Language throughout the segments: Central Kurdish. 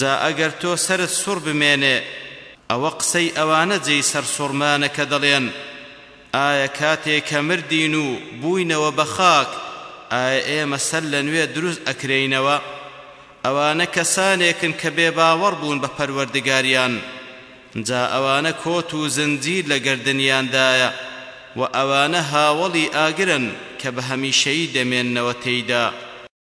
جا ئەگەر تۆ سەرت سوڕ بمێنێ ئەوە قسەی ئەوانە جێی سەرسوڕمانە کە دەڵێن، ئایا کاتێ کە مردین و بووینەوە بە خاک ئایا ئێمە سەر لە نوێ دروست ئەکرێینەوە؟ ئەوانە کەسانێکن کە بێ باوەڕ بوون بە پەروەردگاریان جا ئەوانە کۆت و زنجیر لە گەردنیاندایە و ئەوانە هاوەڵی ئاگرن کە بە هەمیشەیی دەمێننەوە تێیدا.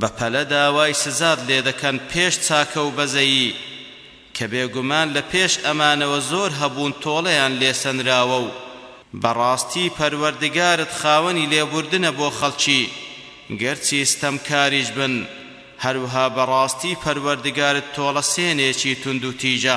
بەپەلە داوای سزات لێدەکەن پێش چاکە و بەزەیی، کە بێگومان لە پێش ئەمانەوە زۆر هەبوون تۆڵەیان لێ سەنراوە و بەڕاستی پەروەردگارت خاوەنی لێبوردنە بۆ خەڵکی گەرچی ستەمکاریش بن، هەروەها بەڕاستی پەروەردگارت تۆڵەسێنێکی توندوتیژە.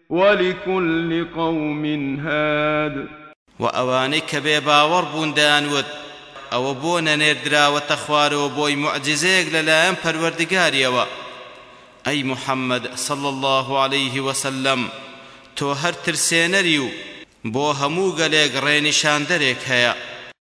ولکل قوم هاد. وە ئەوانەی کە بێ باوەڕ بوون دەیان وت، ئەوە بۆ نەنێردراوەتە خوارەوە بۆی موعجیزەیەک لە لایەن پەروەردگاریەوە؟ ئەی محمد صلی اللە علیه وسلم تۆ هەر ترسێنەری و بۆ هەموو گەلێک ڕێنیشاندەرێک هەیە.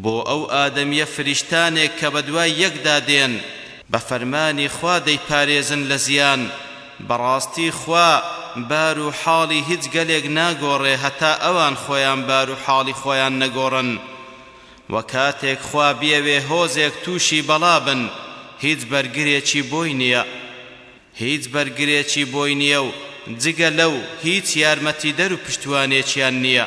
بۆ ئەو ئادەمیە فریشتانێک کە بەدوای یەکدا دێن بە فەرمانی خوا دەیپارێزن لە زیان، بەڕاستی خوا بار و حاڵی هیچ گەلێک ناگۆڕێ هەتا ئەوان خۆیان بار و حاڵی خۆیان نەگۆڕن، وە کاتێک خوا بیەوێ هۆزێک تووشی بەڵا بن هیچ بەرگرێکی بۆی نیە هیچ بەرگرێکی بۆی نیە و جگە لەو هیچ یارمەتیدەر و پشتوانێکیان نیە.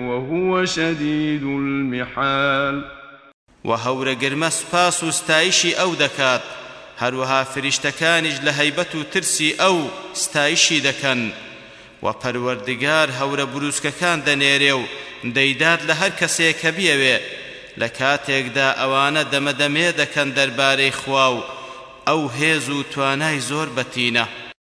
وهو شدید المحال. وە هەورە گرمە سوپاس و ستایشی ئەو دەکات، هەروەها فریشتەکانیش لە هەیبەت و ترسی ئەو ستایشی دەکەن، وە پەروەردگار هەورە بروسکەکان دەنێرێ و دەیدات لە هەر کەسێ کە بیەوێ، لە کاتێکدا ئەوانە دەمە دەمێ دەکەن دەربارەی خوا و ئەو هێز و توانای زۆر بەتینە.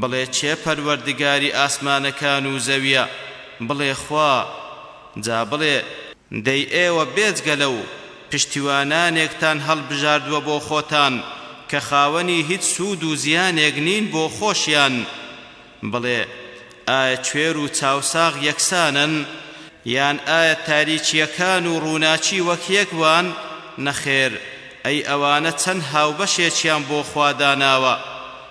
بڵێ کێ پەروەردگاری ئاسمانەکان و زەویە؟ بڵێ خوا، جا بڵێ، دەی ئێوە بێجگە لەو پشتیوانانێکتان هەڵبژاردووە بۆ خۆتان کە خاوەنی هیچ سوود و زیانێک نین بۆ خۆشیان، بڵێ ئایا کوێر و چاوساغ یەکسانن؟ یان ئایا تاریکییەکان و ڕووناکی وەک یەک وان؟ نەخێر، ئەی ئەوانە چەند هاوبەشێکیان بۆ خوا داناوە؟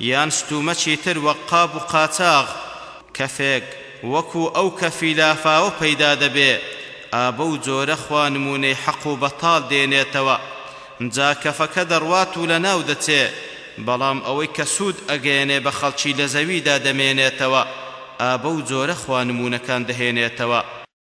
یان ستومەکی تر وەک قاب و قاچاغ، کەفێک وەکو ئەو کەفی لافاوە پەیدا دەبێ، ئا بەو جۆرە خوا نموونەی حەق و بەتاڵ دێنێتەوە، جا کەفەکە دەڕوات و لەناو دەچێ، بەڵام ئەوەی کە سوود ئەگەیەنێ بە خەڵکی لە زەویدا دەمێنێتەوە، ئا بەو جۆرە خوا نموونەکان دەهێنێتەوە.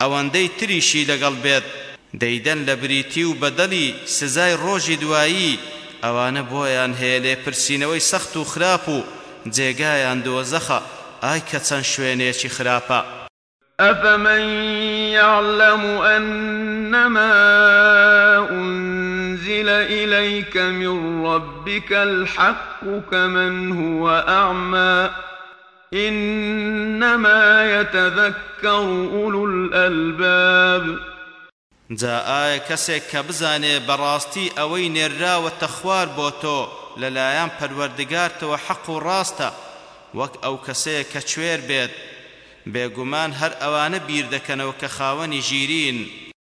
ئەوەندەی تریشی لەگەڵ بێت دەیدەن لە بریتی و بەدەلی سزای ڕۆژی دوایی ئەوانە بۆیان هەیە لێپرسینەوەی سەخت و خراپ و جێگایان دۆزەخە ئای کە چەند شوێنێکی خراپە. أفمن يعلم أنما أنزل إليك من ربك الحق كمن هو أعمى انما یتذکر اولو الالباب. جا ئایا کەسێک کە بزانێ بەڕاستی ئەوەی نێرراوەتە خوار بۆ تۆ لە لایەن پەروەردگارتەوە حەق و ڕاستە وەک ئەو کەسەیە کە کوێر بێت، بێگومان هەر ئەوانە بیر دەکەنەوە کە خاوەنی ژیریین.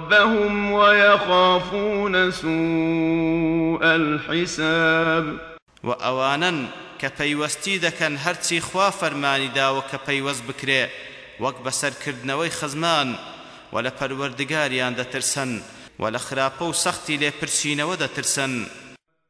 رَبَّهُمْ وَیَخَافُونَ سُوءَ الْحِسَابِ و ئەوانەن کە پەیوەستی دەکەن هەرچی خوا فەرمانی داوە کە پەیوەست بکرێ وەک بەسەر کردنەوەی خزمان و لە پەروەردگاریان دەترسن و لە خراپە و سەختی لێپرسینەوە دەترسن.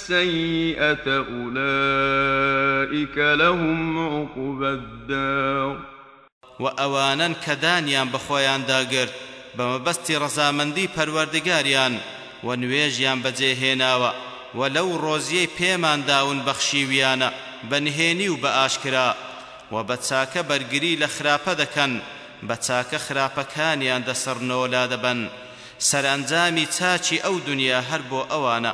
السییئەتە ئولائیکە لهم عقبی الدار. وە ئەوانەن کە دانیان بە خۆیاندا گرت بە مەبەستی ڕەزامەندی پەروەردگاریان وە نوێژیان بەجێ هێناوە وە لەو ڕۆزیەی پێمان داون بەخشیویانە بە نهێنی و بە ئاشکرا وە بە چاکە بەرگری لە خراپە دەکەن بە چاکە خراپەکانیان دەسڕنۆ لادەبەن سەرئەنجامی چاکی ئەو دونیا هەر بۆ ئەوانە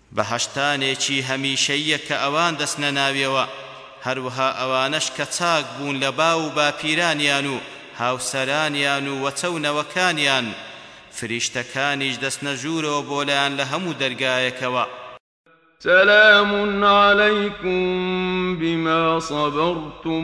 بەهەشتانێکی هەمیشەییە کە ئەوان دەچنە ناویەوە، هەروەها ئەوانەش کە چاک بوون لە باو و باپیرانیان و هاوسەرانیان و وەچە و نەوەکانیان، فریشتەکانیش دەچنە ژوورەوە بۆ لایان لە هەموو دەرگایەکەوە. سلام علیکم بما صبرتم.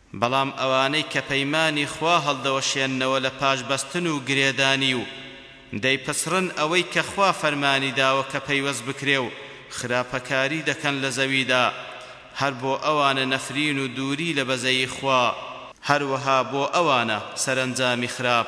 بەڵام ئەوانەی کە پەیمانی خوا هەڵدەوەشێننەوە لە پاش بەستن و گرێدانی و دەیپچڕن ئەوەی کە خوا فەرمانی داوە کە پەیوەست بکرێ و خراپەکاری دەکەن لە زەویدا هەر بۆ ئەوانە نەفرین و دووری لە بەزەیی خوا هەروەها بۆ ئەوانە سەرەنجامی خراپ.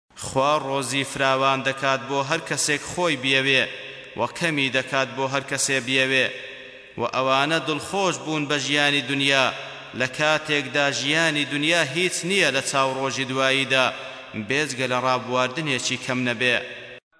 خوا ڕۆزی فراوان دەکات بۆ هەر کەسێک خۆی بیەوێ و کەمی دەکات بۆ هەر کەسێ بیەوێ و ئەوانە دڵخۆش بوون بە ژیانی دونیا لە کاتێکدا ژیانی دونیا هیچ نییە لە چاو ڕۆژی دواییدا بێجگە لە ڕابواردنێکی کەم نەبێ.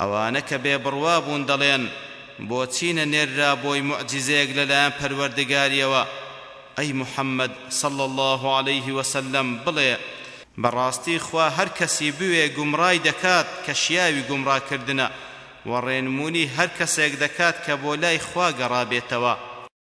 ئەوانە کە بێ بڕوا بوون دەڵێن، بۆچی نەنێررا بۆی موعجیزەیەک لەلایەن پەروەردگاریەوە، ئەی محمد صلی اللە علیە وسلم بڵێ، بەڕاستی خوا هەر کەسی بوێ گومڕای دەکات کە شیاوی گومڕاکردنە، وە ڕێنمونی هەر کەسێک دەکات کە بۆ لای خوا گەڕابێتەوە.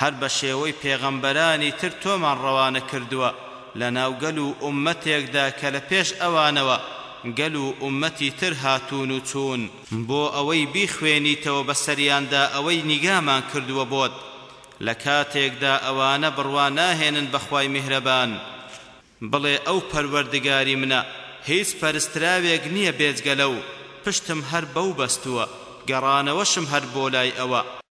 هەر بە شێوەی پێغەمبەرانی تر تۆمان ڕەوانە کردووە لەناو گەل و ئوممەتێکدا کە لە پێش ئەوانەوە گەل و ئوممەتی تر هاتوون و چوون، بۆ ئەوەی بیخوێنیتەوە بەسەریاندا ئەوەی نیگامان کردووە بۆت، لە کاتێکدا ئەوانە بڕوا ناهێنن بە خوای میهرەبان، بڵێ ئەو پەروەردگاری منە هیچ پەرستراوێک نییە بێجگە لەو، پشتم هەر بەو بەستووە، گەڕانەوەشم هەر بۆ لای ئەوە.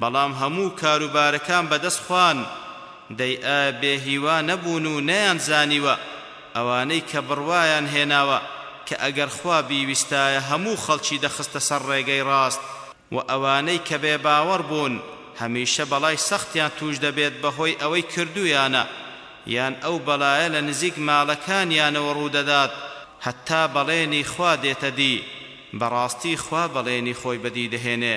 بەڵام هەموو کاروبارەکان بەدەست خوان، دەی ئایا بێ هیوا نەبوون و نەیانزانیوە ئەوانەی کە بڕوایان هێناوە کە ئەگەر خوا بیویستایە هەموو خەڵکی دەخستە سەر ڕێگەی ڕاست و ئەوانەی کە بێ باوەڕ بوون هەمیشە بەڵای سەختیان تووش دەبێت بەهۆی ئەوەی کردوویانە یان ئەو بەڵایە لە نزیک ماڵەکانیانەوە ڕوودەدات هەتا بەڵێنی خوا دێتە دی، بەڕاستی خوا بەڵێنی خۆی بەدی دەهێنێ.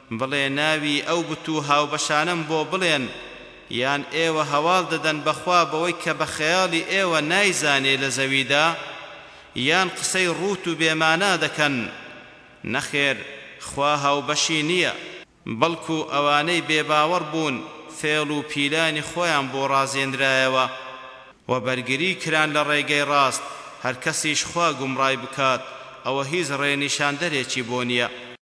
بڵێ ناوی ئەو بت و هاوبەشانەم بۆ بڵێن، یان ئێوە هەواڵ دەدەن بە خوا بەوەی کە بە خەیاڵی ئێوە نایزانێ لە زەویدا؟ یان قسەی ڕووت و بێ مانا دەکەن؟ نەخێر، خوا هاوبەشی نییە. بەڵکو ئەوانەی بێ باوەڕ بوون فێڵ و پیلانی خۆیان بۆ ڕازێنرایەوە و بەرگری کران لە ڕێگەی ڕاست، هەرکەسیش خوا گومڕای بکات ئەوە هیچ ڕێنیشاندەرێکی بۆ نییە.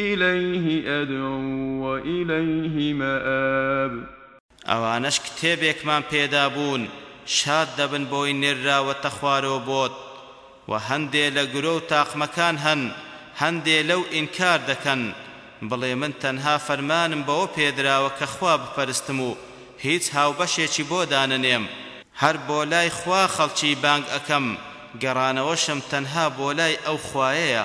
الیه ادعوا و الیه مآب. ئەوانەش کتێبێکمان پێدابوون شاد دەبن بۆی نێرراوەتە خوارەوە بۆت، وە هەندێ لە گرۆ و تاقمەکان هەن هەندێ لەو ئینکار دەکەن، بڵێ من تەنها فەرمانم بەوە پێدراوە کە خوا بپەرستم و هیچ هاوبەشێکی بۆ دانەنێم، هەر بۆ لای خوا خەڵکی بانگ ئەکەم، گەڕانەوەشم تەنها بۆ لای ئەو خوایەیە.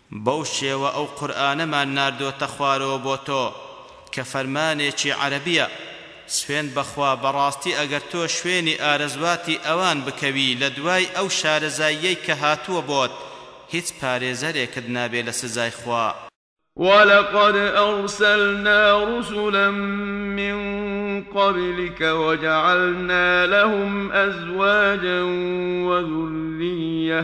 بەو شێوە ئەو قورئانەمان ناردۆتە خوارەوە بۆ تۆ کە فەرمانێکی عەرەبیە، سوێند بە خوا بەڕاستی ئەگەر تۆ شوێنی ئارەزواتی ئەوان بکەوی لە دوای ئەو شارەزاییەی کە هاتووە بۆت هیچ پارێزەرێکت نابێ لە سزای خوا. ولقد ارسلنا رسلا من قبلک وجعلنا لهم ازواجا وذریە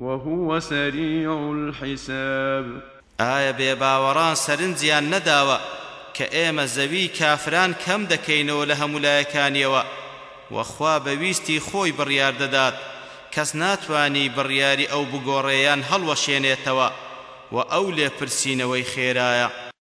وهو سریع الحساب. ئایا بێباوەڕان سەرنجیان نەداوە کە ئێمە زەویی کافران کەم دەکەینەوە لە هەموو لایەکانییەوە و خوا بە ویستی خۆی بڕیار دەدات، کەس ناتوانی بڕیاری ئەو بگۆڕێ یان هەڵوەشێنێتەوە و ئەو لێپرسینەوەی خێرایە.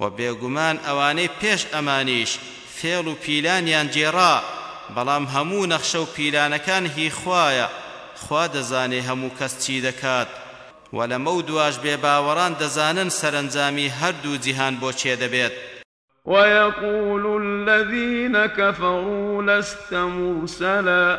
وە بێگومان ئەوانەی پێش ئەمانیش فێڵ و پیلانیان گێڕا بەڵام هەموو نەخشە و پیلانەکان هی خوایە خوا دەزانێ هەموو کەس چی دەکات وە لەمەو دواش بێ باوەڕان دەزانن سەرەنجامی هەردوو جیهان بۆ کێ دەبێت. ویقول الذین کفروا لست مرسلا.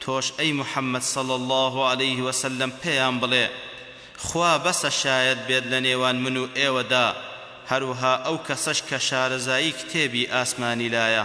تۆش ئەی محمد صلی اللە علیە وسلم پێیان بڵێ، خوا بەسە شایەد بێت لە نێوان من و ئێوەدا، هەروەها ئەو کەسەش کە شارەزایی کتێبی ئاسمانی لایە.